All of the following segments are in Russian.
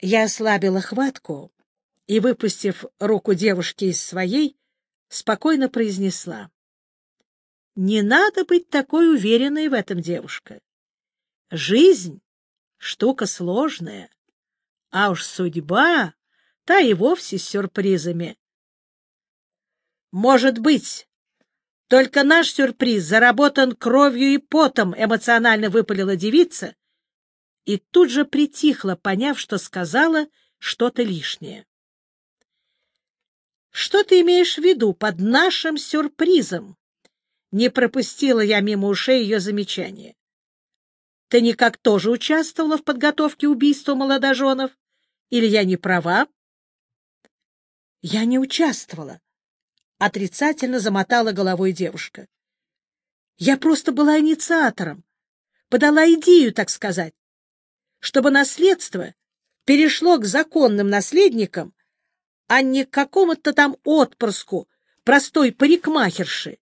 Я ослабила хватку и, выпустив руку девушки из своей, спокойно произнесла. — Не надо быть такой уверенной в этом, девушка. Жизнь — штука сложная, а уж судьба — та и вовсе с сюрпризами. — Может быть, только наш сюрприз заработан кровью и потом, эмоционально выпалила девица и тут же притихла, поняв, что сказала что-то лишнее. Что ты имеешь в виду под нашим сюрпризом? Не пропустила я мимо ушей ее замечание. Ты никак тоже участвовала в подготовке убийства молодоженов? Или я не права? Я не участвовала. Отрицательно замотала головой девушка. Я просто была инициатором, подала идею, так сказать, чтобы наследство перешло к законным наследникам, а не к какому-то там отпрыску простой парикмахерши.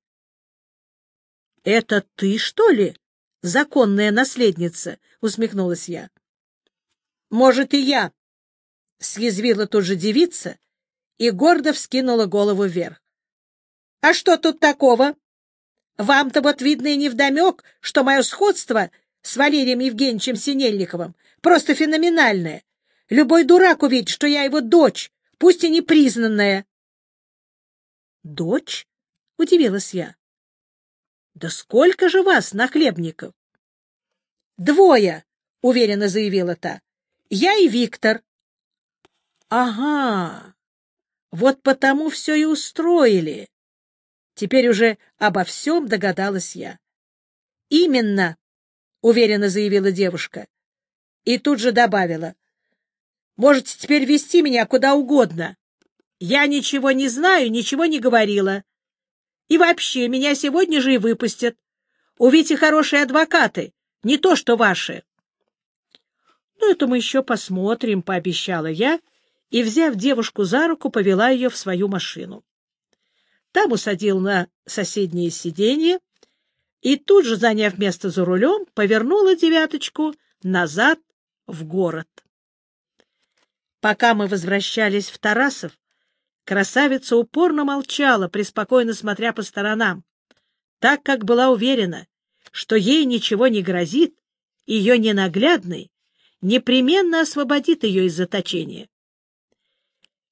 — Это ты, что ли, законная наследница? — усмехнулась я. — Может, и я, — съязвила тут же девица и гордо вскинула голову вверх. — А что тут такого? Вам-то вот видно и невдомек, что мое сходство с Валерием Евгеньевичем Синельниковым просто феноменальное. Любой дурак увидит, что я его дочь, пусть и непризнанная. — Дочь? — удивилась я. — Да сколько же вас, нахлебников? — Двое, — уверенно заявила та. — Я и Виктор. — Ага, вот потому все и устроили. Теперь уже обо всем догадалась я. — Именно, — уверенно заявила девушка. И тут же добавила. — Можете теперь вести меня куда угодно. Я ничего не знаю, ничего не говорила. И вообще, меня сегодня же и выпустят. У Вити хорошие адвокаты, не то что ваши. — Ну, это мы еще посмотрим, — пообещала я, и, взяв девушку за руку, повела ее в свою машину. Там усадил на соседнее сиденье и тут же, заняв место за рулем, повернула девяточку назад в город. Пока мы возвращались в Тарасов, красавица упорно молчала, преспокойно смотря по сторонам, так как была уверена, что ей ничего не грозит, ее ненаглядный непременно освободит ее из заточения.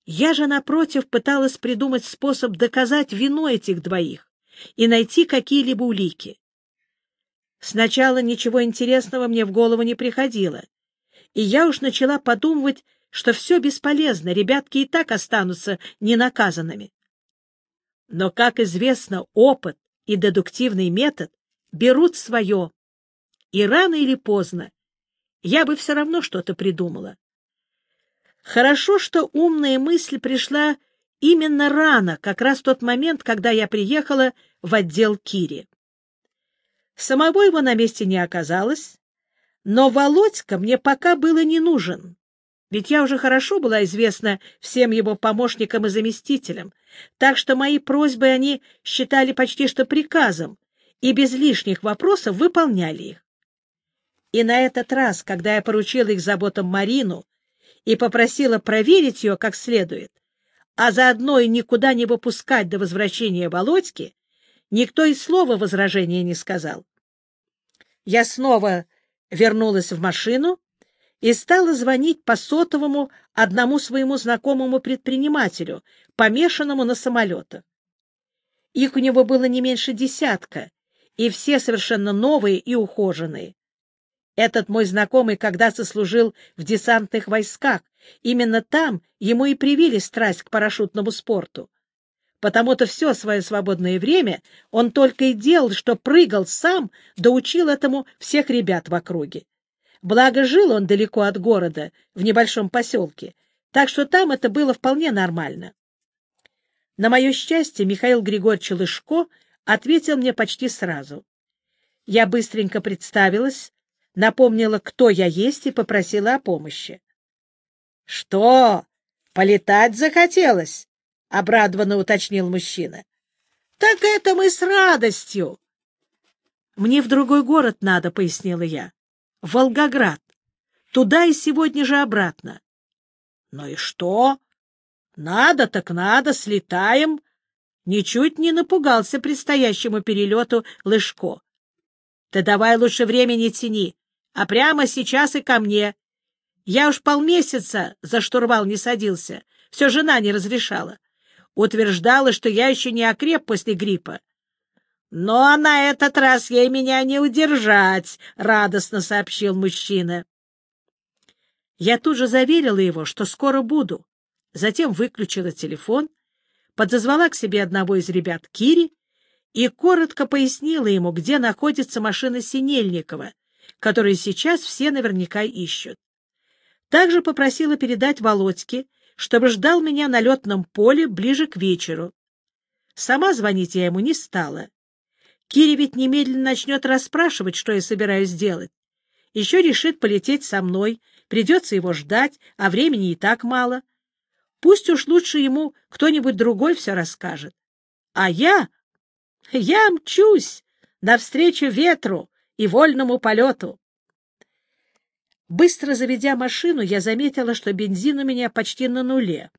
Я же, напротив, пыталась придумать способ доказать вину этих двоих и найти какие-либо улики. Сначала ничего интересного мне в голову не приходило, и я уж начала подумывать, что все бесполезно, ребятки и так останутся ненаказанными. Но, как известно, опыт и дедуктивный метод берут свое, и рано или поздно я бы все равно что-то придумала. Хорошо, что умная мысль пришла именно рано, как раз в тот момент, когда я приехала в отдел Кири. Самого его на месте не оказалось, но Володька мне пока было не нужен, ведь я уже хорошо была известна всем его помощникам и заместителям, так что мои просьбы они считали почти что приказом и без лишних вопросов выполняли их. И на этот раз, когда я поручила их заботам Марину и попросила проверить ее как следует, а заодно и никуда не выпускать до возвращения Володьки, никто и слова возражения не сказал. Я снова вернулась в машину и стала звонить по сотовому одному своему знакомому предпринимателю, помешанному на самолетах. Их у него было не меньше десятка, и все совершенно новые и ухоженные. Этот мой знакомый когда-то служил в десантных войсках. Именно там ему и привили страсть к парашютному спорту. Потому-то все свое свободное время он только и делал, что прыгал сам, да учил этому всех ребят в округе. Благо, жил он далеко от города, в небольшом поселке, так что там это было вполне нормально. На мое счастье, Михаил Григорьевич Лышко ответил мне почти сразу. Я быстренько представилась, напомнила, кто я есть, и попросила о помощи. — Что, полетать захотелось? — обрадованно уточнил мужчина. — Так это мы с радостью. — Мне в другой город надо, — пояснила я. — Волгоград. Туда и сегодня же обратно. Ну и что? Надо так надо, слетаем. Ничуть не напугался предстоящему перелету Лышко. Ты давай лучше время не тяни, а прямо сейчас и ко мне. Я уж полмесяца за штурвал не садился, все жена не разрешала. Утверждала, что я еще не окреп после гриппа. Но на этот раз ей меня не удержать, — радостно сообщил мужчина. Я тут же заверила его, что скоро буду. Затем выключила телефон, подозвала к себе одного из ребят Кири и коротко пояснила ему, где находится машина Синельникова, которую сейчас все наверняка ищут. Также попросила передать Володьке, чтобы ждал меня на летном поле ближе к вечеру. Сама звонить я ему не стала. Кири ведь немедленно начнет расспрашивать, что я собираюсь делать. Еще решит полететь со мной, придется его ждать, а времени и так мало. Пусть уж лучше ему кто-нибудь другой все расскажет. А я... я мчусь навстречу ветру и вольному полету. Быстро заведя машину, я заметила, что бензин у меня почти на нуле,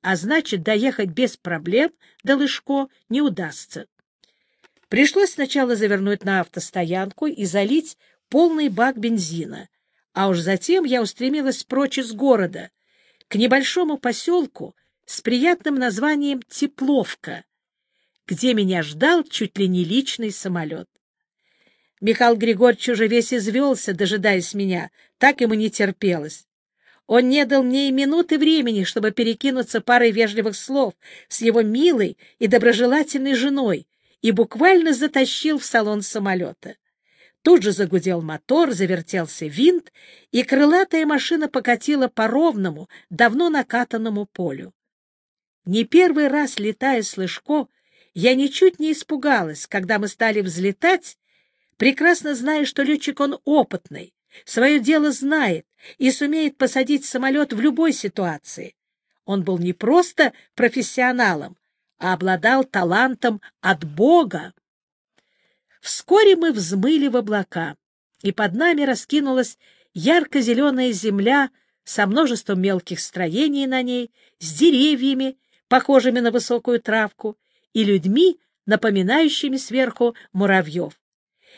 а значит, доехать без проблем до Лыжко не удастся. Пришлось сначала завернуть на автостоянку и залить полный бак бензина, а уж затем я устремилась прочь из города, к небольшому поселку с приятным названием Тепловка, где меня ждал чуть ли не личный самолет. Михаил Григорьевич уже весь извелся, дожидаясь меня, так ему не терпелось. Он не дал мне и минуты времени, чтобы перекинуться парой вежливых слов с его милой и доброжелательной женой, и буквально затащил в салон самолета. Тут же загудел мотор, завертелся винт, и крылатая машина покатила по ровному, давно накатанному полю. Не первый раз, летая с Лыжко, я ничуть не испугалась, когда мы стали взлетать, прекрасно зная, что летчик он опытный, свое дело знает и сумеет посадить самолет в любой ситуации. Он был не просто профессионалом, а обладал талантом от Бога. Вскоре мы взмыли в облака, и под нами раскинулась ярко-зеленая земля со множеством мелких строений на ней, с деревьями, похожими на высокую травку, и людьми, напоминающими сверху муравьев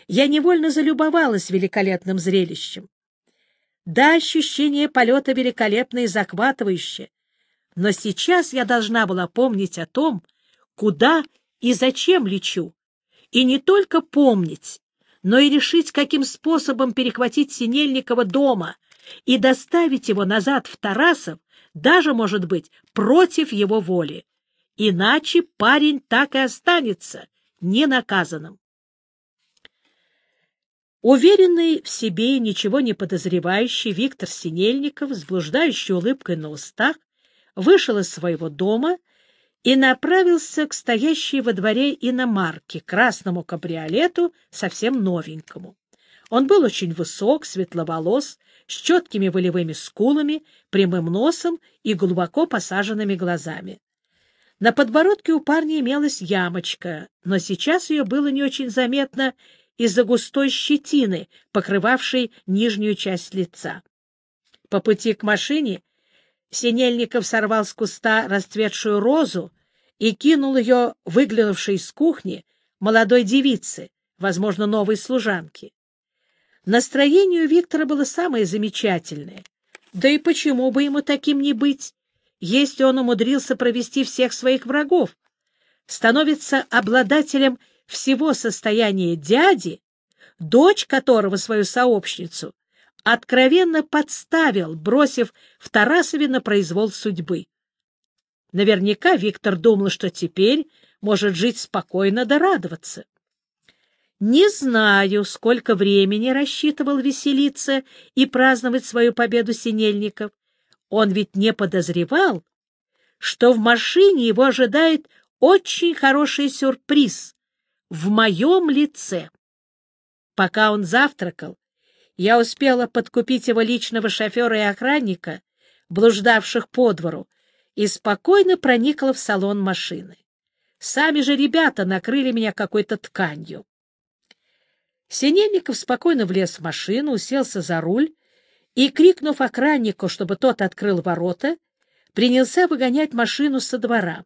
я невольно залюбовалась великолепным зрелищем. Да, ощущение полета великолепно и захватывающе, но сейчас я должна была помнить о том, куда и зачем лечу, и не только помнить, но и решить, каким способом перехватить Синельникова дома и доставить его назад в Тарасов, даже, может быть, против его воли. Иначе парень так и останется ненаказанным. Уверенный в себе и ничего не подозревающий Виктор Синельников с блуждающей улыбкой на устах вышел из своего дома и направился к стоящей во дворе иномарке, красному кабриолету, совсем новенькому. Он был очень высок, светловолос, с четкими волевыми скулами, прямым носом и глубоко посаженными глазами. На подбородке у парня имелась ямочка, но сейчас ее было не очень заметно из-за густой щетины, покрывавшей нижнюю часть лица. По пути к машине Синельников сорвал с куста расцветшую розу и кинул ее выглянувшей из кухни молодой девице, возможно, новой служанке. Настроение у Виктора было самое замечательное. Да и почему бы ему таким не быть, если он умудрился провести всех своих врагов? Становится обладателем всего состояния дяди, дочь которого свою сообщницу откровенно подставил, бросив в Тарасове на произвол судьбы. Наверняка Виктор думал, что теперь может жить спокойно да радоваться. Не знаю, сколько времени рассчитывал веселиться и праздновать свою победу Синельников. Он ведь не подозревал, что в машине его ожидает очень хороший сюрприз в моем лице. Пока он завтракал, я успела подкупить его личного шофера и охранника, блуждавших по двору, и спокойно проникла в салон машины. Сами же ребята накрыли меня какой-то тканью. Синельников спокойно влез в машину, уселся за руль и, крикнув охраннику, чтобы тот открыл ворота, принялся выгонять машину со двора.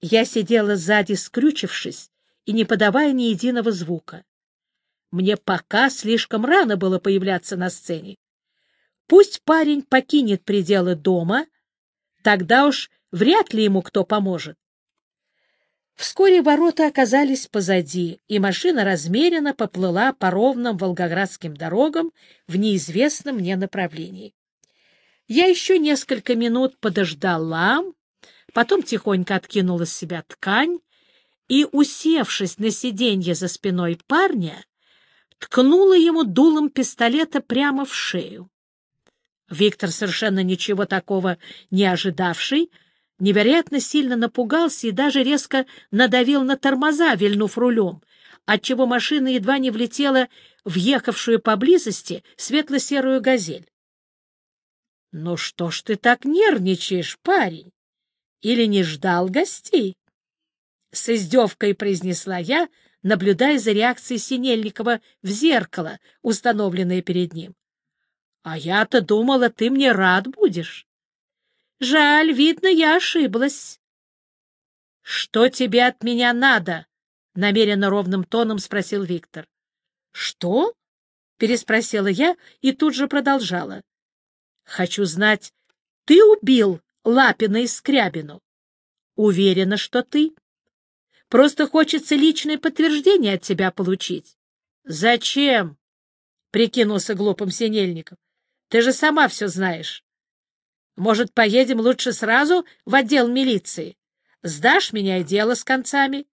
Я сидела сзади, скрючившись и не подавая ни единого звука. Мне пока слишком рано было появляться на сцене. Пусть парень покинет пределы дома, тогда уж вряд ли ему кто поможет. Вскоре ворота оказались позади, и машина размеренно поплыла по ровным волгоградским дорогам в неизвестном мне направлении. Я еще несколько минут подождала, потом тихонько откинула с себя ткань и, усевшись на сиденье за спиной парня, ткнула ему дулом пистолета прямо в шею. Виктор, совершенно ничего такого не ожидавший, невероятно сильно напугался и даже резко надавил на тормоза, вильнув рулем, отчего машина едва не влетела в ехавшую поблизости светло-серую газель. — Ну что ж ты так нервничаешь, парень? Или не ждал гостей? — с издевкой произнесла я, наблюдая за реакцией Синельникова в зеркало, установленное перед ним. — А я-то думала, ты мне рад будешь. Жаль, видно, я ошиблась. — Что тебе от меня надо? — намеренно ровным тоном спросил Виктор. — Что? — переспросила я и тут же продолжала. — Хочу знать, ты убил Лапина и Скрябину? — Уверена, что ты. Просто хочется личное подтверждение от тебя получить. — Зачем? — прикинулся глупым Синельников. — Ты же сама все знаешь. Может, поедем лучше сразу в отдел милиции? Сдашь меня и дело с концами?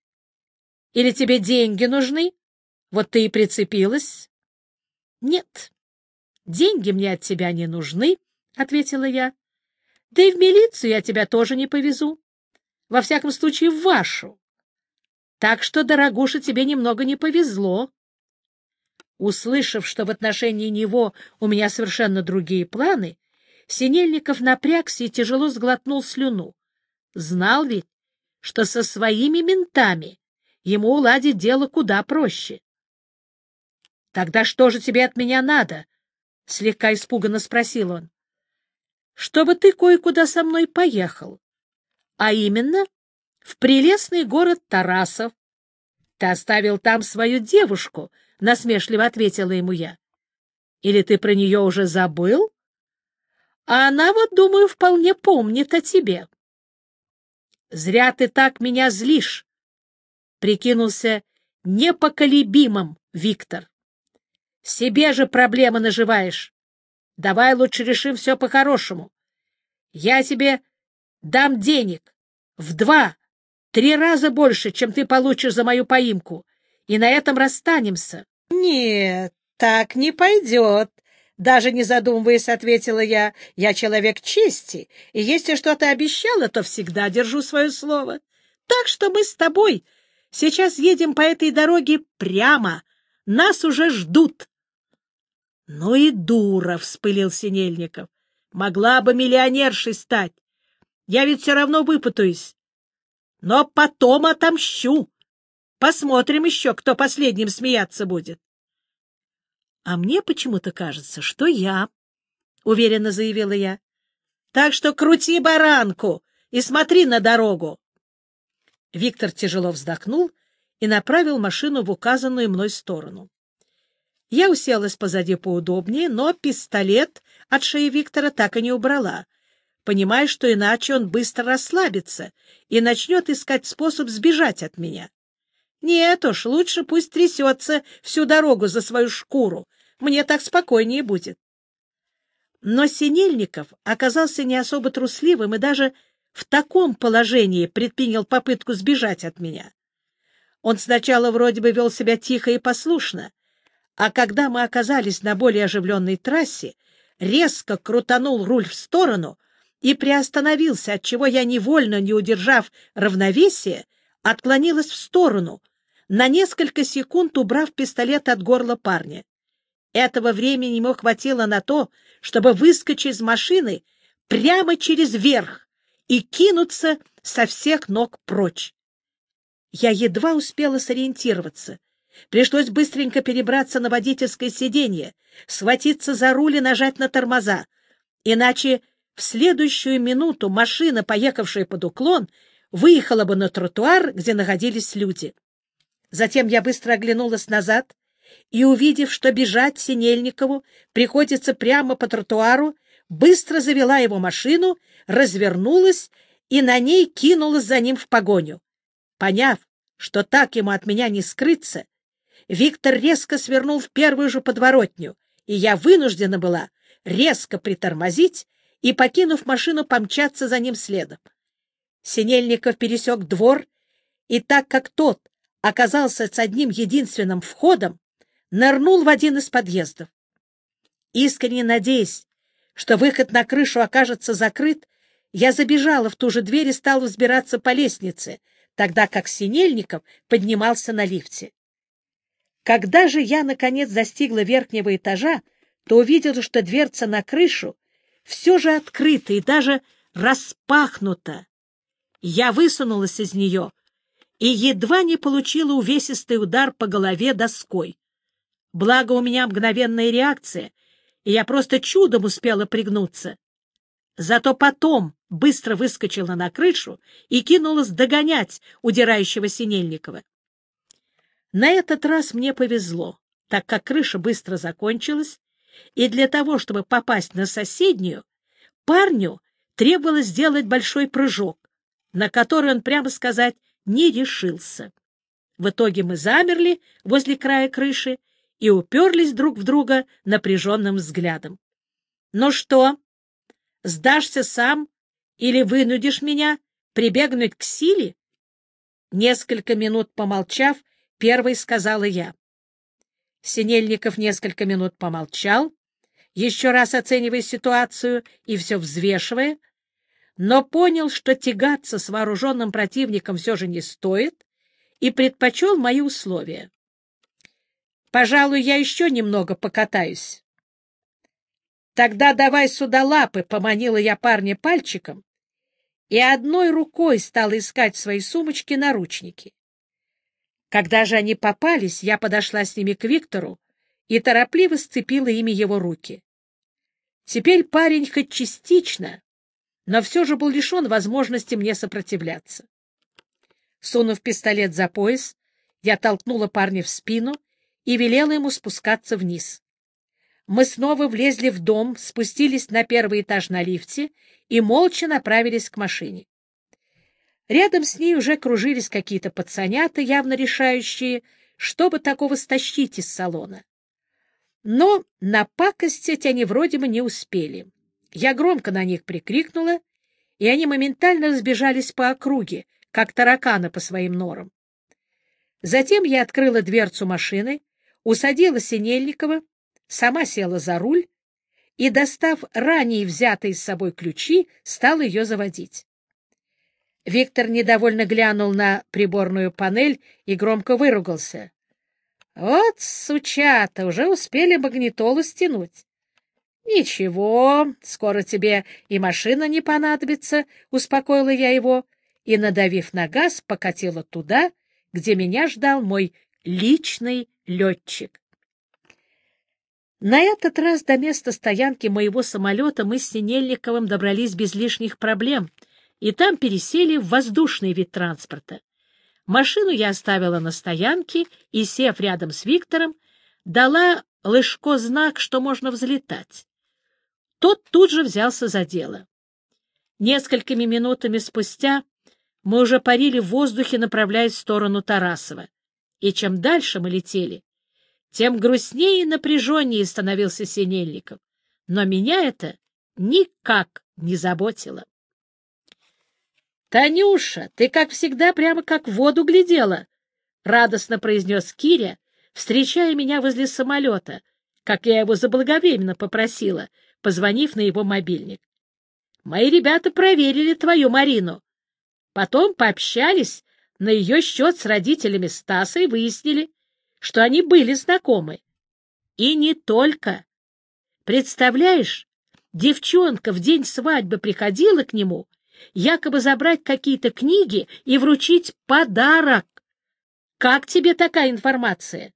Или тебе деньги нужны? Вот ты и прицепилась. — Нет, деньги мне от тебя не нужны, — ответила я. — Да и в милицию я тебя тоже не повезу. Во всяком случае, в вашу. Так что, дорогуша, тебе немного не повезло. Услышав, что в отношении него у меня совершенно другие планы, Синельников напрягся и тяжело сглотнул слюну. Знал ведь, что со своими ментами ему уладить дело куда проще. — Тогда что же тебе от меня надо? — слегка испуганно спросил он. — Чтобы ты кое-куда со мной поехал. А именно в прелестный город Тарасов. Ты оставил там свою девушку, — насмешливо ответила ему я. — Или ты про нее уже забыл? А она вот, думаю, вполне помнит о тебе. — Зря ты так меня злишь, — прикинулся непоколебимым Виктор. — Себе же проблемы наживаешь. Давай лучше решим все по-хорошему. Я тебе дам денег в два, три раза больше, чем ты получишь за мою поимку, и на этом расстанемся. — Нет, так не пойдет, даже не задумываясь, ответила я, я человек чести, и если что-то обещала, то всегда держу свое слово. Так что мы с тобой сейчас едем по этой дороге прямо. Нас уже ждут. Ну и дура, — вспылил Синельников. Могла бы миллионершей стать. Я ведь все равно выпутаюсь. Но потом отомщу. Посмотрим еще, кто последним смеяться будет. А мне почему-то кажется, что я, — уверенно заявила я. Так что крути баранку и смотри на дорогу. Виктор тяжело вздохнул и направил машину в указанную мной сторону. Я уселась позади поудобнее, но пистолет от шеи Виктора так и не убрала, понимая, что иначе он быстро расслабится и начнет искать способ сбежать от меня. Нет уж, лучше пусть трясется всю дорогу за свою шкуру. Мне так спокойнее будет. Но Синельников оказался не особо трусливым и даже в таком положении предпринял попытку сбежать от меня. Он сначала вроде бы вел себя тихо и послушно, а когда мы оказались на более оживленной трассе, резко крутанул руль в сторону и приостановился, отчего я, невольно не удержав равновесие, отклонилась в сторону, на несколько секунд убрав пистолет от горла парня. Этого времени ему хватило на то, чтобы выскочить из машины прямо через верх и кинуться со всех ног прочь. Я едва успела сориентироваться. Пришлось быстренько перебраться на водительское сиденье, схватиться за руль и нажать на тормоза, иначе в следующую минуту машина, поехавшая под уклон, выехала бы на тротуар, где находились люди. Затем я быстро оглянулась назад и, увидев, что бежать Синельникову приходится прямо по тротуару, быстро завела его машину, развернулась и на ней кинулась за ним в погоню. Поняв, что так ему от меня не скрыться, Виктор резко свернул в первую же подворотню, и я вынуждена была резко притормозить и, покинув машину, помчаться за ним следом. Синельников пересек двор, и так как тот оказался с одним единственным входом, нырнул в один из подъездов. Искренне надеясь, что выход на крышу окажется закрыт, я забежала в ту же дверь и стала взбираться по лестнице, тогда как Синельников поднимался на лифте. Когда же я, наконец, достигла верхнего этажа, то увидела, что дверца на крышу все же открыта и даже распахнута. Я высунулась из нее и едва не получила увесистый удар по голове доской. Благо у меня мгновенная реакция, и я просто чудом успела пригнуться. Зато потом быстро выскочила на крышу и кинулась догонять удирающего Синельникова. На этот раз мне повезло, так как крыша быстро закончилась, и для того, чтобы попасть на соседнюю, парню требовалось сделать большой прыжок, на который он, прямо сказать, не решился. В итоге мы замерли возле края крыши и уперлись друг в друга напряженным взглядом. — Ну что, сдашься сам или вынудишь меня прибегнуть к силе? Несколько минут помолчав, первой сказала я. Синельников несколько минут помолчал, еще раз оценивая ситуацию и все взвешивая, но понял, что тягаться с вооруженным противником все же не стоит, и предпочел мои условия. «Пожалуй, я еще немного покатаюсь». «Тогда давай сюда лапы», — поманила я парня пальчиком, и одной рукой стала искать в своей сумочке наручники. Когда же они попались, я подошла с ними к Виктору и торопливо сцепила ими его руки. Теперь парень хоть частично, но все же был лишен возможности мне сопротивляться. Сунув пистолет за пояс, я толкнула парня в спину и велела ему спускаться вниз. Мы снова влезли в дом, спустились на первый этаж на лифте и молча направились к машине. Рядом с ней уже кружились какие-то пацанята, явно решающие, чтобы такого стащить из салона. Но напакостить они вроде бы не успели. Я громко на них прикрикнула, и они моментально разбежались по округе, как тараканы по своим норам. Затем я открыла дверцу машины, усадила Синельникова, сама села за руль и, достав ранее взятые с собой ключи, стала ее заводить. Виктор недовольно глянул на приборную панель и громко выругался. — Вот, сучата, уже успели магнитолу стянуть. — Ничего, скоро тебе и машина не понадобится, — успокоила я его и, надавив на газ, покатила туда, где меня ждал мой личный летчик. На этот раз до места стоянки моего самолета мы с Синельниковым добрались без лишних проблем — и там пересели в воздушный вид транспорта. Машину я оставила на стоянке и, сев рядом с Виктором, дала Лышко знак, что можно взлетать. Тот тут же взялся за дело. Несколькими минутами спустя мы уже парили в воздухе, направляясь в сторону Тарасова. И чем дальше мы летели, тем грустнее и напряженнее становился Синельников. Но меня это никак не заботило. «Танюша, ты, как всегда, прямо как в воду глядела!» — радостно произнес Киря, встречая меня возле самолета, как я его заблаговременно попросила, позвонив на его мобильник. «Мои ребята проверили твою Марину. Потом пообщались на ее счет с родителями Стаса и выяснили, что они были знакомы. И не только. Представляешь, девчонка в день свадьбы приходила к нему — якобы забрать какие-то книги и вручить подарок. Как тебе такая информация?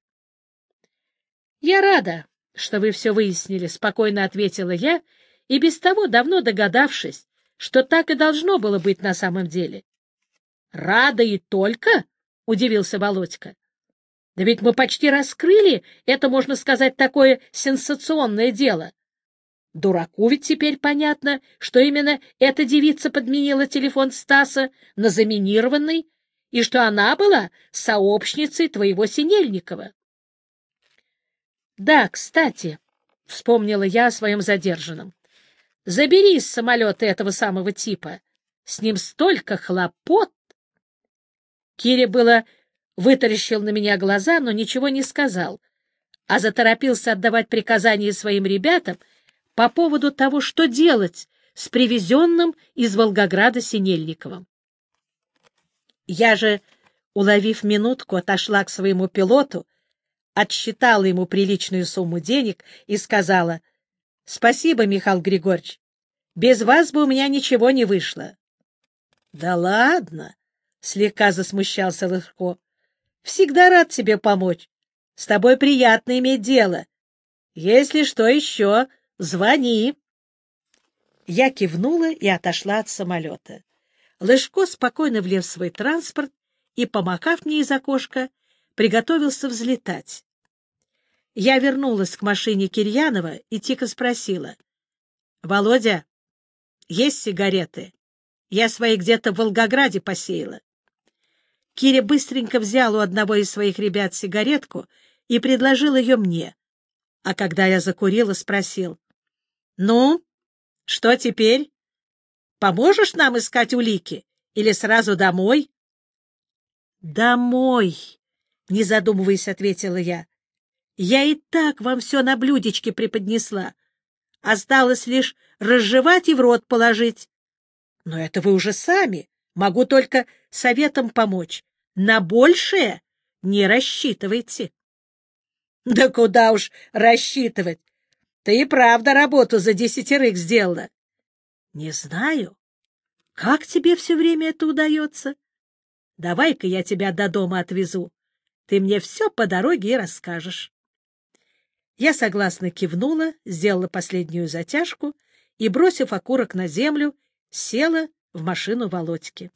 — Я рада, что вы все выяснили, — спокойно ответила я и без того давно догадавшись, что так и должно было быть на самом деле. — Рада и только? — удивился Володька. — Да ведь мы почти раскрыли это, можно сказать, такое сенсационное дело. Дураку ведь теперь понятно, что именно эта девица подменила телефон Стаса на заминированный, и что она была сообщницей твоего Синельникова. — Да, кстати, — вспомнила я о своем задержанном, — забери из самолета этого самого типа. С ним столько хлопот. Кире было вытаращил на меня глаза, но ничего не сказал, а заторопился отдавать приказания своим ребятам по поводу того, что делать с привезенным из Волгограда Синельниковым. Я же, уловив минутку, отошла к своему пилоту, отсчитала ему приличную сумму денег и сказала, «Спасибо, Михаил Григорьевич, без вас бы у меня ничего не вышло». «Да ладно!» — слегка засмущался Лыжко. «Всегда рад тебе помочь. С тобой приятно иметь дело. Если что еще, звони». Я кивнула и отошла от самолета. Лыжко спокойно влез в свой транспорт и, помахав мне из окошка, приготовился взлетать. Я вернулась к машине Кирьянова и тихо спросила. — Володя, есть сигареты? Я свои где-то в Волгограде посеяла. Киря быстренько взял у одного из своих ребят сигаретку и предложил ее мне. А когда я закурила, спросил. — Ну, что теперь? Поможешь нам искать улики? Или сразу домой? — Домой, — не задумываясь, ответила я. — Я и так вам все на блюдечке преподнесла. Осталось лишь разжевать и в рот положить. Но это вы уже сами. Могу только советом помочь. На большее не рассчитывайте. — Да куда уж рассчитывать? Ты и правда работу за десятерых сделала. Не знаю. Как тебе все время это удается? Давай-ка я тебя до дома отвезу. Ты мне все по дороге и расскажешь. Я согласно кивнула, сделала последнюю затяжку и, бросив окурок на землю, села в машину Володьки.